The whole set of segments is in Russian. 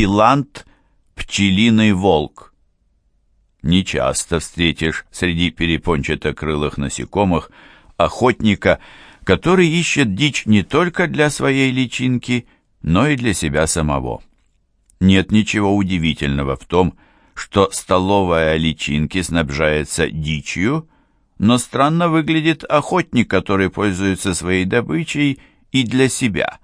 Филант – пчелиный волк. Нечасто встретишь среди перепончатокрылых насекомых охотника, который ищет дичь не только для своей личинки, но и для себя самого. Нет ничего удивительного в том, что столовая личинки снабжается дичью, но странно выглядит охотник, который пользуется своей добычей и для себя.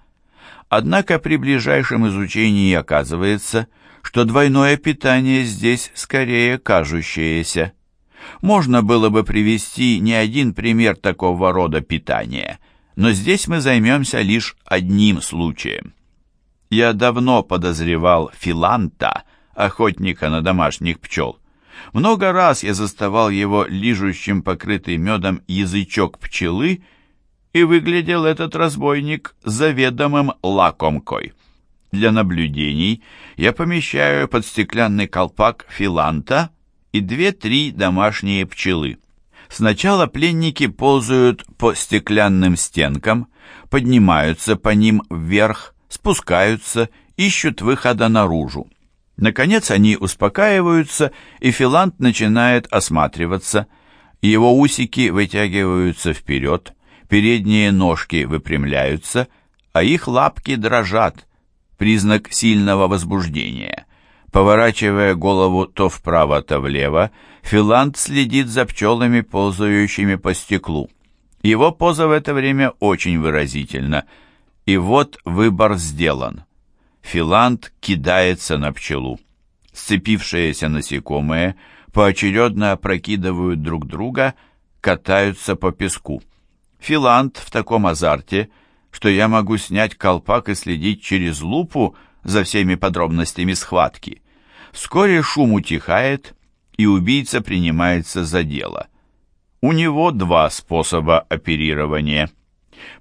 Однако при ближайшем изучении оказывается, что двойное питание здесь скорее кажущееся. Можно было бы привести не один пример такого рода питания, но здесь мы займемся лишь одним случаем. Я давно подозревал Филанта, охотника на домашних пчел. Много раз я заставал его лижущим покрытый медом язычок пчелы и выглядел этот разбойник заведомым лакомкой. Для наблюдений я помещаю под стеклянный колпак филанта и две-три домашние пчелы. Сначала пленники ползают по стеклянным стенкам, поднимаются по ним вверх, спускаются, ищут выхода наружу. Наконец они успокаиваются, и Филант начинает осматриваться. Его усики вытягиваются вперед, передние ножки выпрямляются, а их лапки дрожат, признак сильного возбуждения. Поворачивая голову то вправо, то влево, Филант следит за пчелами, ползающими по стеклу. Его поза в это время очень выразительна. И вот выбор сделан. Филант кидается на пчелу. Сцепившиеся насекомые поочередно опрокидывают друг друга, катаются по песку. Филант в таком азарте, что я могу снять колпак и следить через лупу за всеми подробностями схватки. Вскоре шум утихает, и убийца принимается за дело. У него два способа оперирования.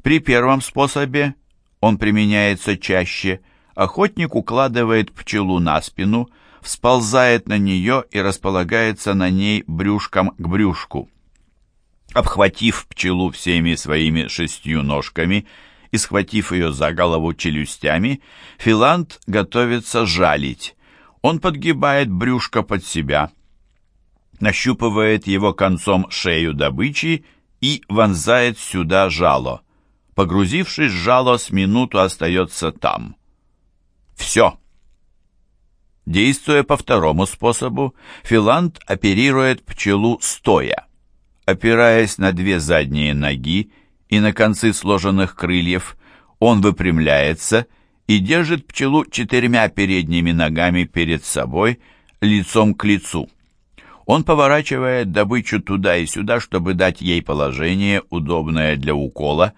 При первом способе он применяется чаще. Охотник укладывает пчелу на спину, всползает на нее и располагается на ней брюшком к брюшку. Обхватив пчелу всеми своими шестью ножками и схватив ее за голову челюстями, Филант готовится жалить. Он подгибает брюшко под себя, нащупывает его концом шею добычи и вонзает сюда жало. Погрузившись жало, с минуту остается там. Все. Действуя по второму способу, Филант оперирует пчелу стоя опираясь на две задние ноги и на концы сложенных крыльев, он выпрямляется и держит пчелу четырьмя передними ногами перед собой, лицом к лицу. Он поворачивает добычу туда и сюда, чтобы дать ей положение, удобное для укола.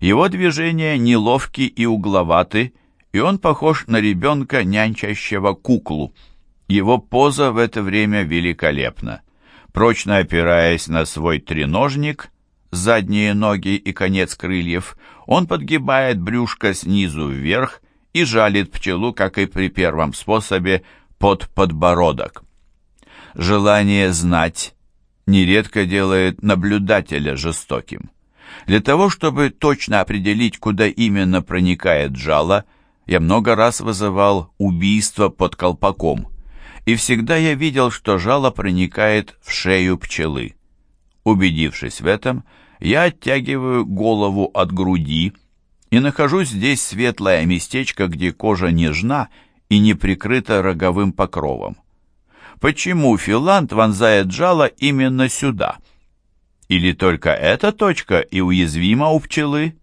Его движения неловки и угловаты, и он похож на ребенка, нянчащего куклу. Его поза в это время великолепна. Прочно опираясь на свой треножник, задние ноги и конец крыльев, он подгибает брюшко снизу вверх и жалит пчелу, как и при первом способе, под подбородок. Желание знать нередко делает наблюдателя жестоким. Для того, чтобы точно определить, куда именно проникает жало, я много раз вызывал убийство под колпаком – и всегда я видел, что жало проникает в шею пчелы. Убедившись в этом, я оттягиваю голову от груди и нахожу здесь светлое местечко, где кожа нежна и не прикрыта роговым покровом. Почему филант вонзает жало именно сюда? Или только эта точка и уязвима у пчелы?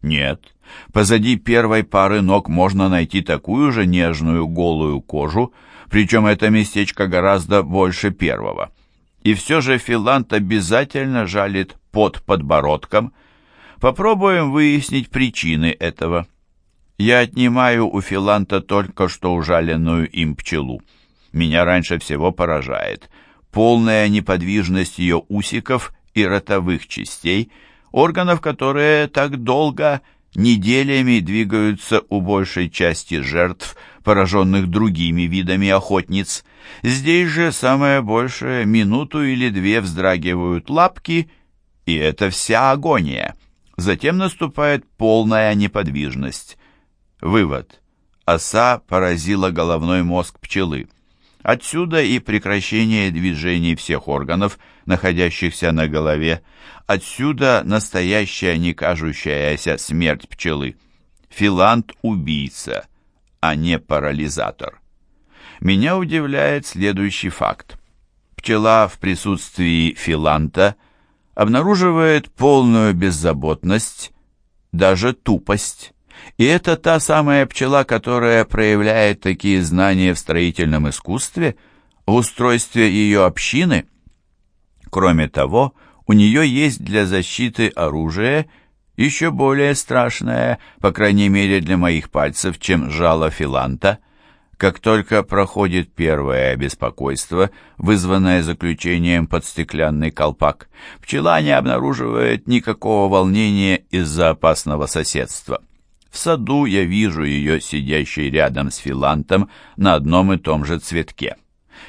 Нет. Позади первой пары ног можно найти такую же нежную голую кожу, причем это местечко гораздо больше первого. И все же филант обязательно жалит под подбородком. Попробуем выяснить причины этого. Я отнимаю у филанта только что ужаленную им пчелу. Меня раньше всего поражает полная неподвижность ее усиков и ротовых частей, органов, которые так долго неделями двигаются у большей части жертв, пораженных другими видами охотниц. Здесь же самое большее минуту или две вздрагивают лапки, и это вся агония. Затем наступает полная неподвижность. Вывод. оса поразила головной мозг пчелы. Отсюда и прекращение движений всех органов, находящихся на голове. Отсюда настоящая не кажущаяся смерть пчелы. Филант-убийца, а не парализатор. Меня удивляет следующий факт. Пчела в присутствии филанта обнаруживает полную беззаботность, даже тупость. И это та самая пчела, которая проявляет такие знания в строительном искусстве, в устройстве ее общины. Кроме того, у нее есть для защиты оружие еще более страшное, по крайней мере для моих пальцев, чем жало филанта. Как только проходит первое беспокойство, вызванное заключением под стеклянный колпак, пчела не обнаруживает никакого волнения из-за опасного соседства. В саду я вижу ее сидящей рядом с филантом на одном и том же цветке.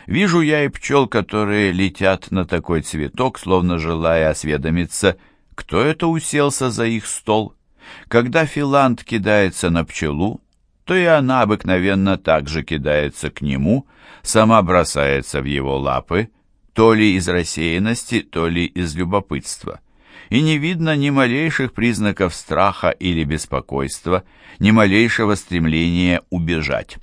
Вижу я и пчел, которые летят на такой цветок, словно желая осведомиться, кто это уселся за их стол. Когда филант кидается на пчелу, то и она обыкновенно также кидается к нему, сама бросается в его лапы, то ли из рассеянности, то ли из любопытства и не видно ни малейших признаков страха или беспокойства, ни малейшего стремления убежать.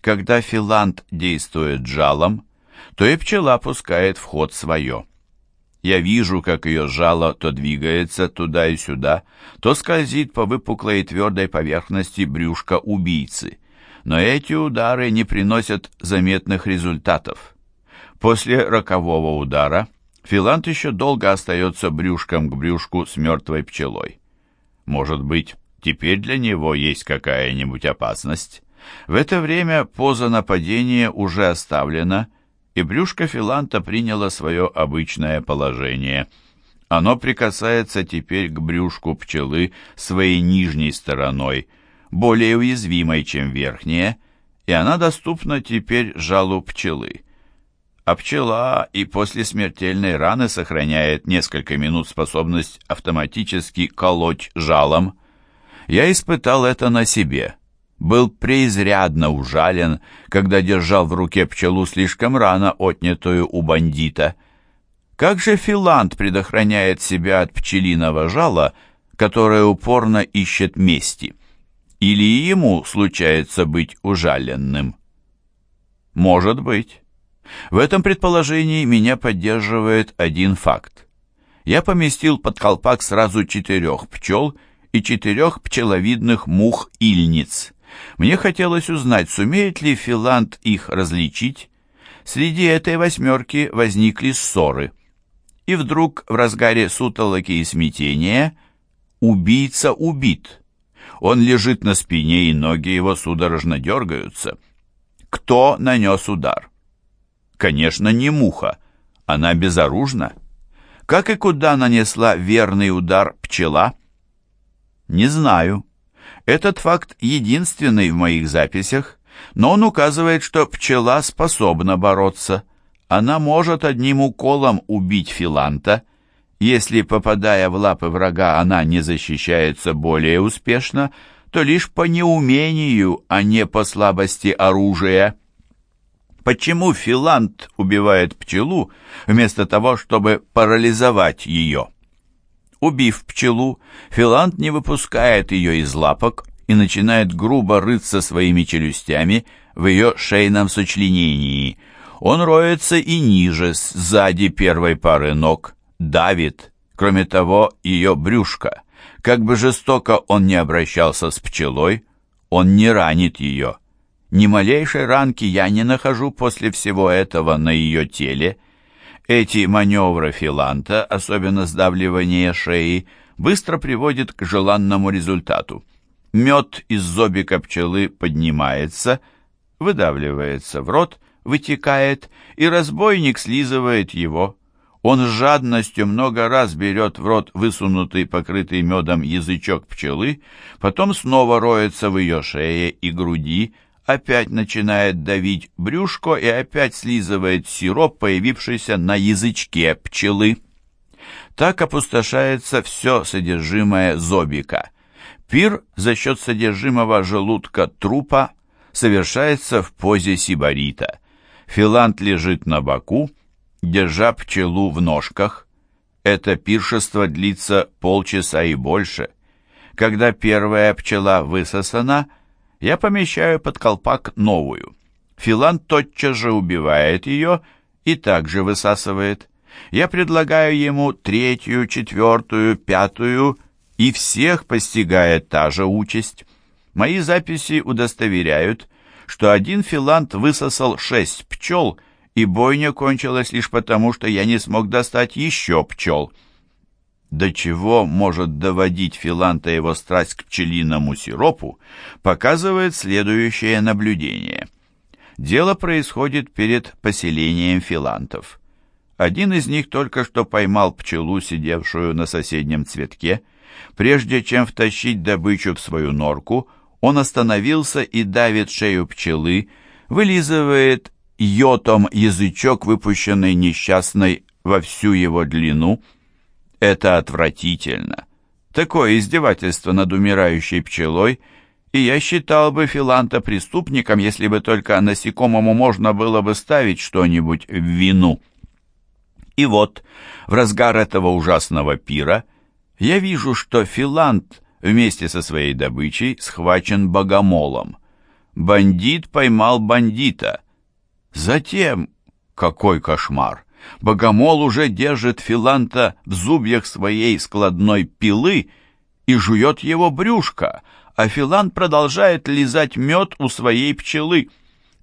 Когда филант действует жалом, то и пчела пускает в ход свое. Я вижу, как ее жало то двигается туда и сюда, то скользит по выпуклой и твердой поверхности брюшка убийцы. Но эти удары не приносят заметных результатов. После рокового удара – Филант еще долго остается брюшком к брюшку с мертвой пчелой. Может быть, теперь для него есть какая-нибудь опасность? В это время поза нападения уже оставлена, и брюшко Филанта приняло свое обычное положение. Оно прикасается теперь к брюшку пчелы своей нижней стороной, более уязвимой, чем верхняя, и она доступна теперь жалу пчелы а пчела и после смертельной раны сохраняет несколько минут способность автоматически колоть жалом. Я испытал это на себе. Был преизрядно ужален, когда держал в руке пчелу слишком рано отнятую у бандита. Как же Филант предохраняет себя от пчелиного жала, которое упорно ищет мести? Или ему случается быть ужаленным? Может быть. В этом предположении меня поддерживает один факт. Я поместил под колпак сразу четырех пчел и четырех пчеловидных мух-ильниц. Мне хотелось узнать, сумеет ли Филант их различить. Среди этой восьмерки возникли ссоры. И вдруг в разгаре сутолоки и смятения убийца убит. Он лежит на спине, и ноги его судорожно дергаются. Кто нанес удар? Конечно, не муха. Она безоружна. Как и куда нанесла верный удар пчела? Не знаю. Этот факт единственный в моих записях, но он указывает, что пчела способна бороться. Она может одним уколом убить филанта. Если, попадая в лапы врага, она не защищается более успешно, то лишь по неумению, а не по слабости оружия. Почему филант убивает пчелу вместо того, чтобы парализовать ее? Убив пчелу, филант не выпускает ее из лапок и начинает грубо рыться своими челюстями в ее шейном сочленении. Он роется и ниже, сзади первой пары ног, давит, кроме того, ее брюшко. Как бы жестоко он не обращался с пчелой, он не ранит ее. Ни малейшей ранки я не нахожу после всего этого на ее теле. Эти маневры филанта, особенно сдавливание шеи, быстро приводят к желанному результату. Мед из зобика пчелы поднимается, выдавливается в рот, вытекает, и разбойник слизывает его. Он с жадностью много раз берет в рот высунутый, покрытый медом язычок пчелы, потом снова роется в ее шее и груди, опять начинает давить брюшко и опять слизывает сироп, появившийся на язычке пчелы. Так опустошается все содержимое зобика. Пир за счет содержимого желудка трупа совершается в позе сибарита. Филант лежит на боку, держа пчелу в ножках. Это пиршество длится полчаса и больше. Когда первая пчела высосана, я помещаю под колпак новую. Филант тотчас же убивает ее и также высасывает. Я предлагаю ему третью, четвертую, пятую, и всех постигает та же участь. Мои записи удостоверяют, что один филант высосал шесть пчел, и бойня кончилась лишь потому, что я не смог достать еще пчел. До чего может доводить филанта его страсть к пчелиному сиропу, показывает следующее наблюдение. Дело происходит перед поселением филантов. Один из них только что поймал пчелу, сидевшую на соседнем цветке. Прежде чем втащить добычу в свою норку, он остановился и давит шею пчелы, вылизывает йотом язычок, выпущенный несчастной во всю его длину. Это отвратительно. Такое издевательство над умирающей пчелой, и я считал бы Филанта преступником, если бы только насекомому можно было бы ставить что-нибудь в вину. И вот, в разгар этого ужасного пира, я вижу, что Филант вместе со своей добычей схвачен богомолом. Бандит поймал бандита. Затем, какой кошмар! Богомол уже держит Филанта в зубьях своей складной пилы и жует его брюшко, а Филант продолжает лизать мед у своей пчелы.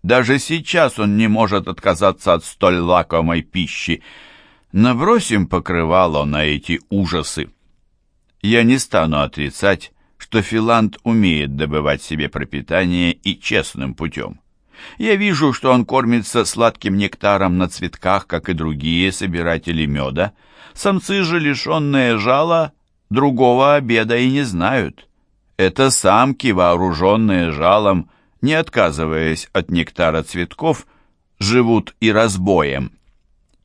Даже сейчас он не может отказаться от столь лакомой пищи. Набросим покрывало на эти ужасы. Я не стану отрицать, что Филанд умеет добывать себе пропитание и честным путем. Я вижу, что он кормится сладким нектаром на цветках, как и другие собиратели меда. Самцы же, лишенные жала, другого обеда и не знают. Это самки, вооруженные жалом, не отказываясь от нектара цветков, живут и разбоем.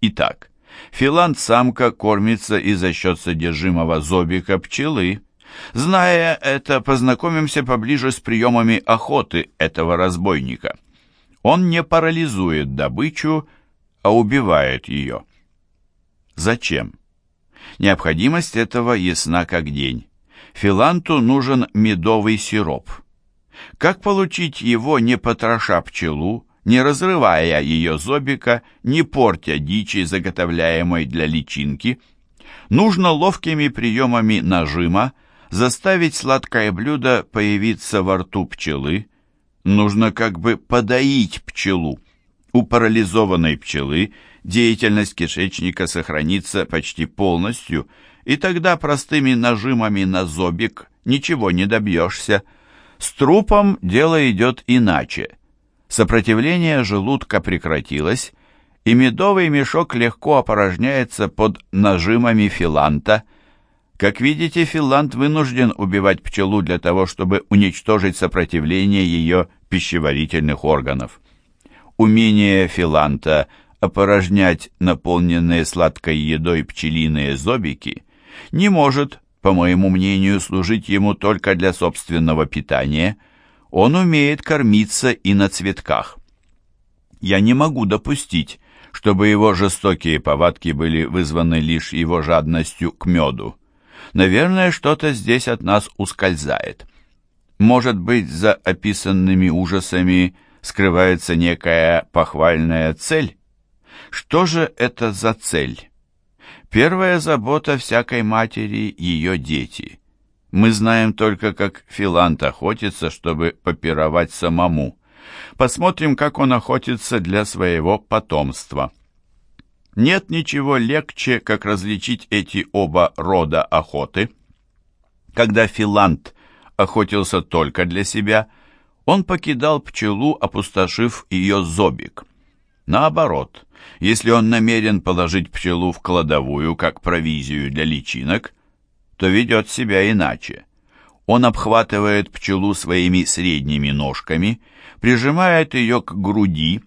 Итак, Филанд-самка кормится и за счет содержимого зобика пчелы. Зная это, познакомимся поближе с приемами охоты этого разбойника. Он не парализует добычу, а убивает ее. Зачем? Необходимость этого ясна как день. Филанту нужен медовый сироп. Как получить его, не потроша пчелу, не разрывая ее зобика, не портя дичи, заготовляемой для личинки. Нужно ловкими приемами нажима заставить сладкое блюдо появиться во рту пчелы. Нужно как бы подоить пчелу. У парализованной пчелы деятельность кишечника сохранится почти полностью, и тогда простыми нажимами на зобик ничего не добьешься. С трупом дело идет иначе. Сопротивление желудка прекратилось, и медовый мешок легко опорожняется под нажимами филанта. Как видите, филант вынужден убивать пчелу для того, чтобы уничтожить сопротивление ее пищеварительных органов. Умение филанта опорожнять наполненные сладкой едой пчелиные зобики не может, по моему мнению, служить ему только для собственного питания – он умеет кормиться и на цветках. Я не могу допустить, чтобы его жестокие повадки были вызваны лишь его жадностью к меду. Наверное, что-то здесь от нас ускользает. Может быть, за описанными ужасами скрывается некая похвальная цель? Что же это за цель? Первая забота всякой матери – ее дети – мы знаем только, как Филант охотится, чтобы попировать самому. Посмотрим, как он охотится для своего потомства. Нет ничего легче, как различить эти оба рода охоты. Когда Филант охотился только для себя, он покидал пчелу, опустошив ее зобик. Наоборот, если он намерен положить пчелу в кладовую, как провизию для личинок, то ведет себя иначе. Он обхватывает пчелу своими средними ножками, прижимает ее к груди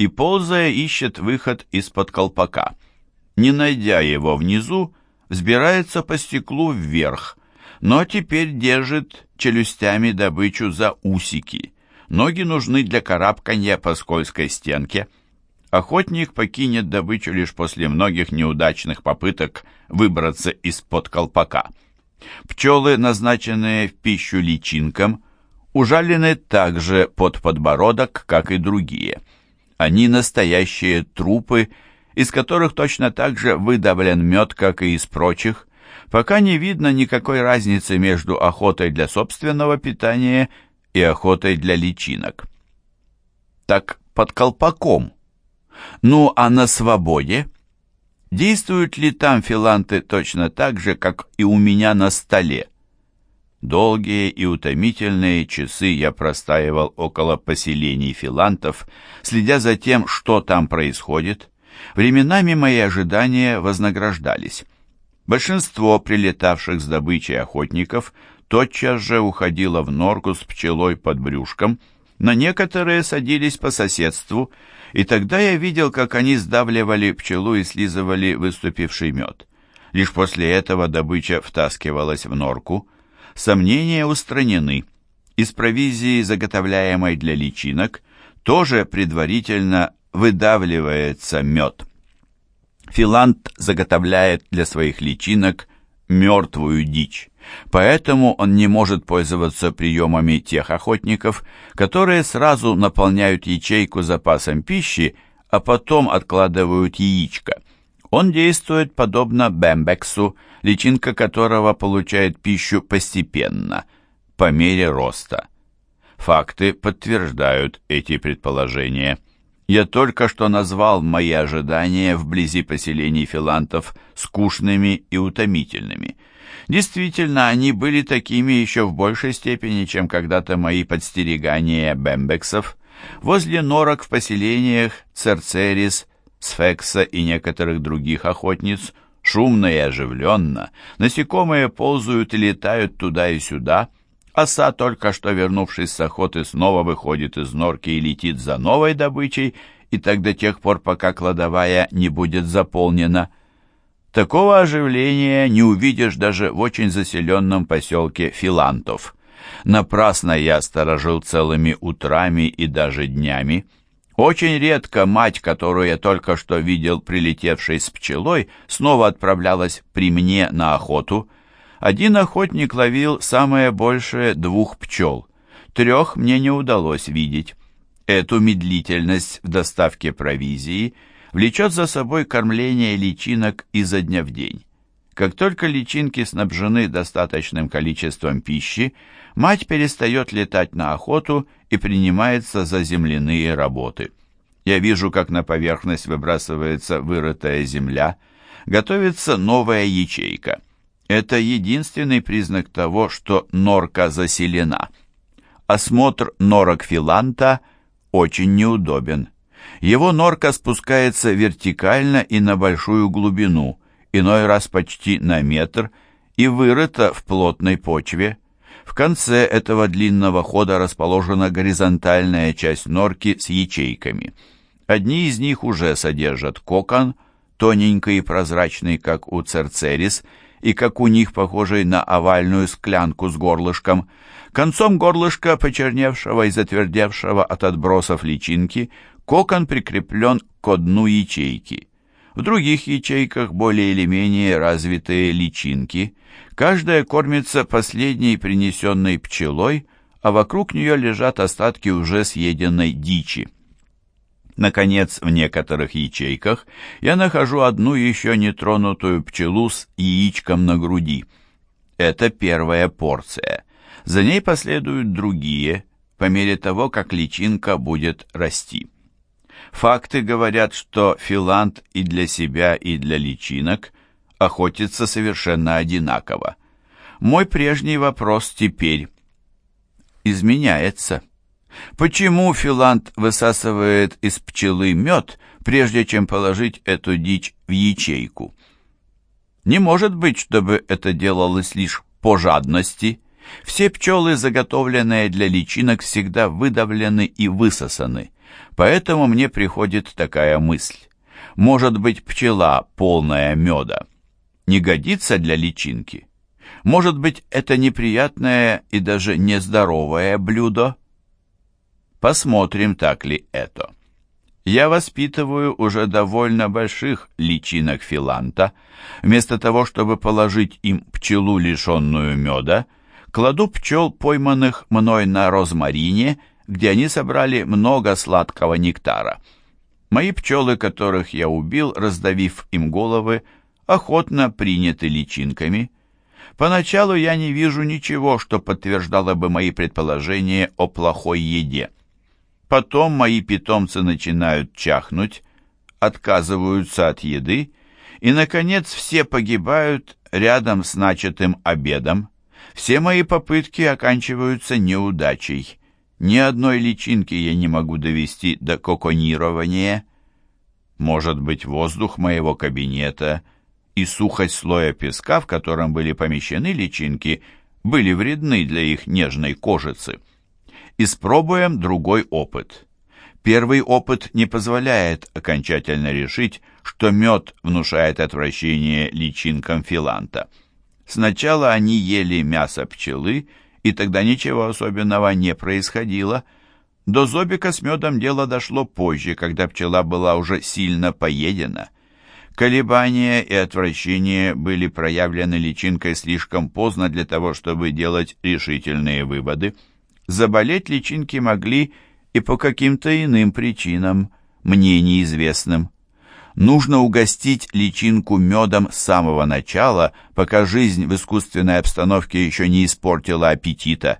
и, ползая, ищет выход из-под колпака. Не найдя его внизу, взбирается по стеклу вверх, но теперь держит челюстями добычу за усики. Ноги нужны для карабкания по скользкой стенке. Охотник покинет добычу лишь после многих неудачных попыток выбраться из-под колпака. Пчелы, назначенные в пищу личинкам, ужалены также под подбородок, как и другие. Они настоящие трупы, из которых точно так же выдавлен мед, как и из прочих, пока не видно никакой разницы между охотой для собственного питания и охотой для личинок. Так под колпаком. Ну а на свободе? Действуют ли там филанты точно так же, как и у меня на столе? Долгие и утомительные часы я простаивал около поселений филантов, следя за тем, что там происходит. Временами мои ожидания вознаграждались. Большинство прилетавших с добычей охотников тотчас же уходило в норку с пчелой под брюшком, но некоторые садились по соседству, и тогда я видел, как они сдавливали пчелу и слизывали выступивший мед. Лишь после этого добыча втаскивалась в норку. Сомнения устранены. Из провизии, заготовляемой для личинок, тоже предварительно выдавливается мед. Филант заготовляет для своих личинок мертвую дичь, поэтому он не может пользоваться приемами тех охотников, которые сразу наполняют ячейку запасом пищи, а потом откладывают яичко. Он действует подобно бембексу, личинка которого получает пищу постепенно, по мере роста. Факты подтверждают эти предположения. Я только что назвал мои ожидания вблизи поселений филантов скучными и утомительными. Действительно, они были такими еще в большей степени, чем когда-то мои подстерегания бембексов. Возле норок в поселениях Церцерис, Сфекса и некоторых других охотниц шумно и оживленно, насекомые ползают и летают туда и сюда – Оса, только что вернувшись с охоты, снова выходит из норки и летит за новой добычей, и так до тех пор, пока кладовая не будет заполнена. Такого оживления не увидишь даже в очень заселенном поселке Филантов. Напрасно я сторожил целыми утрами и даже днями. Очень редко мать, которую я только что видел прилетевшей с пчелой, снова отправлялась при мне на охоту — один охотник ловил самое большее двух пчел. Трех мне не удалось видеть. Эту медлительность в доставке провизии влечет за собой кормление личинок изо дня в день. Как только личинки снабжены достаточным количеством пищи, мать перестает летать на охоту и принимается за земляные работы. Я вижу, как на поверхность выбрасывается вырытая земля, готовится новая ячейка – это единственный признак того, что норка заселена. Осмотр норок филанта очень неудобен. Его норка спускается вертикально и на большую глубину, иной раз почти на метр, и вырыта в плотной почве. В конце этого длинного хода расположена горизонтальная часть норки с ячейками. Одни из них уже содержат кокон, тоненький и прозрачный, как у церцерис, и как у них похожий на овальную склянку с горлышком. Концом горлышка, почерневшего и затвердевшего от отбросов личинки, кокон прикреплен к дну ячейки. В других ячейках более или менее развитые личинки. Каждая кормится последней принесенной пчелой, а вокруг нее лежат остатки уже съеденной дичи. Наконец, в некоторых ячейках я нахожу одну еще не тронутую пчелу с яичком на груди. Это первая порция. За ней последуют другие, по мере того, как личинка будет расти. Факты говорят, что филант и для себя, и для личинок охотится совершенно одинаково. Мой прежний вопрос теперь изменяется. Почему филант высасывает из пчелы мед, прежде чем положить эту дичь в ячейку? Не может быть, чтобы это делалось лишь по жадности. Все пчелы, заготовленные для личинок, всегда выдавлены и высосаны. Поэтому мне приходит такая мысль. Может быть, пчела, полная меда, не годится для личинки? Может быть, это неприятное и даже нездоровое блюдо? Посмотрим, так ли это. Я воспитываю уже довольно больших личинок филанта. Вместо того, чтобы положить им пчелу, лишенную меда, кладу пчел, пойманных мной на розмарине, где они собрали много сладкого нектара. Мои пчелы, которых я убил, раздавив им головы, охотно приняты личинками. Поначалу я не вижу ничего, что подтверждало бы мои предположения о плохой еде. Потом мои питомцы начинают чахнуть, отказываются от еды, и, наконец, все погибают рядом с начатым обедом. Все мои попытки оканчиваются неудачей. Ни одной личинки я не могу довести до коконирования. Может быть, воздух моего кабинета и сухость слоя песка, в котором были помещены личинки, были вредны для их нежной кожицы. Испробуем другой опыт. Первый опыт не позволяет окончательно решить, что мед внушает отвращение личинкам филанта. Сначала они ели мясо пчелы, и тогда ничего особенного не происходило. До зобика с медом дело дошло позже, когда пчела была уже сильно поедена. Колебания и отвращение были проявлены личинкой слишком поздно для того, чтобы делать решительные выводы. Заболеть личинки могли и по каким-то иным причинам, мне неизвестным. Нужно угостить личинку медом с самого начала, пока жизнь в искусственной обстановке еще не испортила аппетита.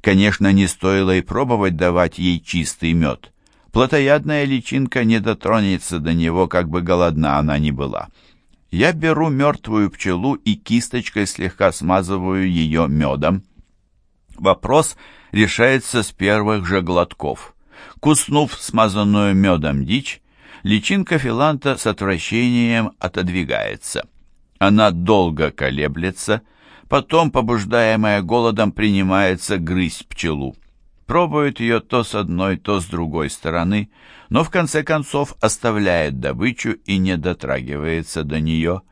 Конечно, не стоило и пробовать давать ей чистый мед. Плотоядная личинка не дотронется до него, как бы голодна она ни была. Я беру мертвую пчелу и кисточкой слегка смазываю ее медом. Вопрос – решается с первых же глотков. Куснув смазанную медом дичь, личинка филанта с отвращением отодвигается. Она долго колеблется, потом, побуждаемая голодом, принимается грызть пчелу. Пробует ее то с одной, то с другой стороны, но в конце концов оставляет добычу и не дотрагивается до нее.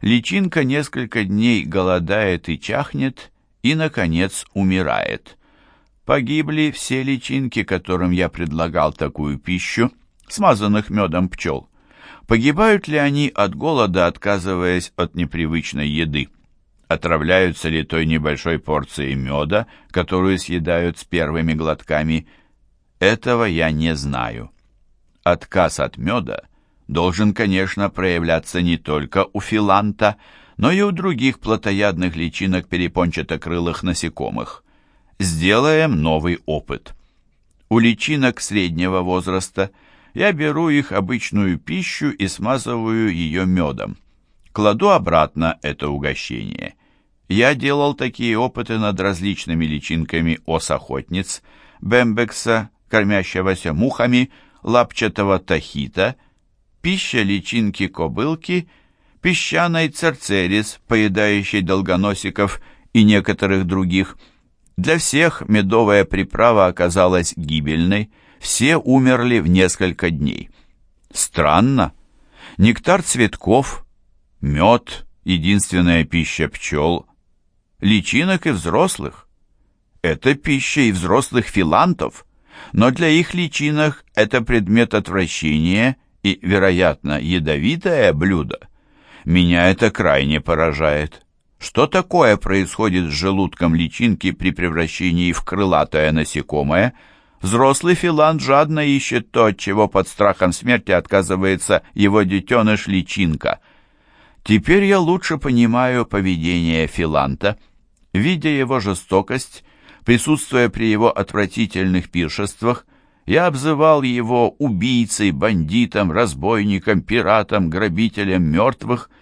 Личинка несколько дней голодает и чахнет, и, наконец, умирает. Погибли все личинки, которым я предлагал такую пищу, смазанных медом пчел. Погибают ли они от голода, отказываясь от непривычной еды? Отравляются ли той небольшой порцией меда, которую съедают с первыми глотками? Этого я не знаю. Отказ от меда должен, конечно, проявляться не только у филанта, но и у других плотоядных личинок перепончатокрылых насекомых сделаем новый опыт. У личинок среднего возраста я беру их обычную пищу и смазываю ее медом. Кладу обратно это угощение. Я делал такие опыты над различными личинками ос-охотниц, бембекса, кормящегося мухами, лапчатого тахита, пища личинки кобылки, песчаной церцерис, поедающей долгоносиков и некоторых других – для всех медовая приправа оказалась гибельной, все умерли в несколько дней. Странно. Нектар цветков, мед, единственная пища пчел, личинок и взрослых. Это пища и взрослых филантов, но для их личинок это предмет отвращения и, вероятно, ядовитое блюдо. Меня это крайне поражает. Что такое происходит с желудком личинки при превращении в крылатое насекомое? Взрослый филан жадно ищет то, чего под страхом смерти отказывается его детеныш-личинка. Теперь я лучше понимаю поведение филанта. Видя его жестокость, присутствуя при его отвратительных пиршествах, я обзывал его убийцей, бандитом, разбойником, пиратом, грабителем мертвых –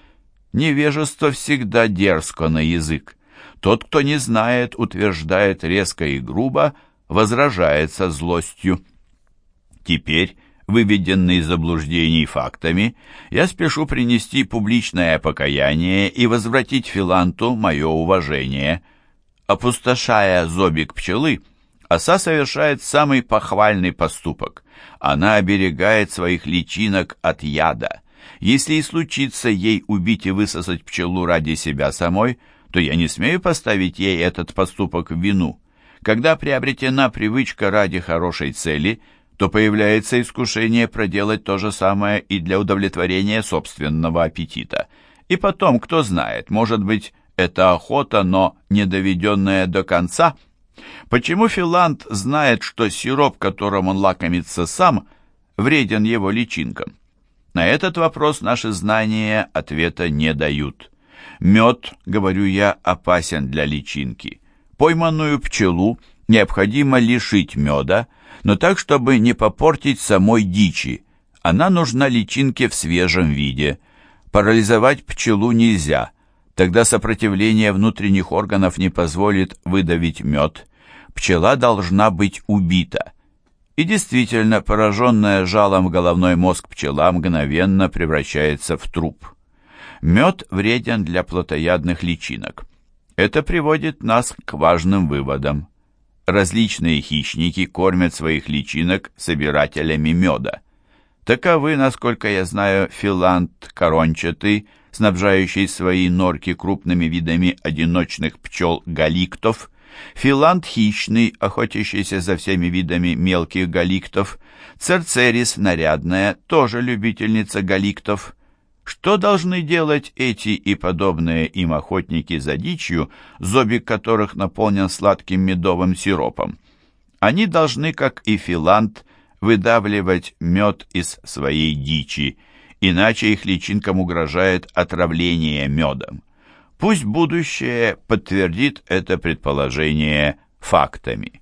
Невежество всегда дерзко на язык. Тот, кто не знает, утверждает резко и грубо, возражает со злостью. Теперь, выведенный из заблуждений фактами, я спешу принести публичное покаяние и возвратить Филанту мое уважение. Опустошая зобик пчелы, оса совершает самый похвальный поступок. Она оберегает своих личинок от яда. Если и случится ей убить и высосать пчелу ради себя самой, то я не смею поставить ей этот поступок в вину. Когда приобретена привычка ради хорошей цели, то появляется искушение проделать то же самое и для удовлетворения собственного аппетита. И потом, кто знает, может быть, это охота, но не доведенная до конца. Почему Филанд знает, что сироп, которым он лакомится сам, вреден его личинкам? На этот вопрос наши знания ответа не дают. Мед, говорю я, опасен для личинки. Пойманную пчелу необходимо лишить меда, но так, чтобы не попортить самой дичи. Она нужна личинке в свежем виде. Парализовать пчелу нельзя, тогда сопротивление внутренних органов не позволит выдавить мед. Пчела должна быть убита. И действительно, пораженная жалом головной мозг пчела мгновенно превращается в труп. Мед вреден для плотоядных личинок. Это приводит нас к важным выводам. Различные хищники кормят своих личинок собирателями меда. Таковы, насколько я знаю, филант корончатый, снабжающий свои норки крупными видами одиночных пчел галиктов, Филант хищный, охотящийся за всеми видами мелких галиктов. Церцерис нарядная, тоже любительница галиктов. Что должны делать эти и подобные им охотники за дичью, зобик которых наполнен сладким медовым сиропом? Они должны, как и филант, выдавливать мед из своей дичи, иначе их личинкам угрожает отравление медом. Пусть будущее подтвердит это предположение фактами.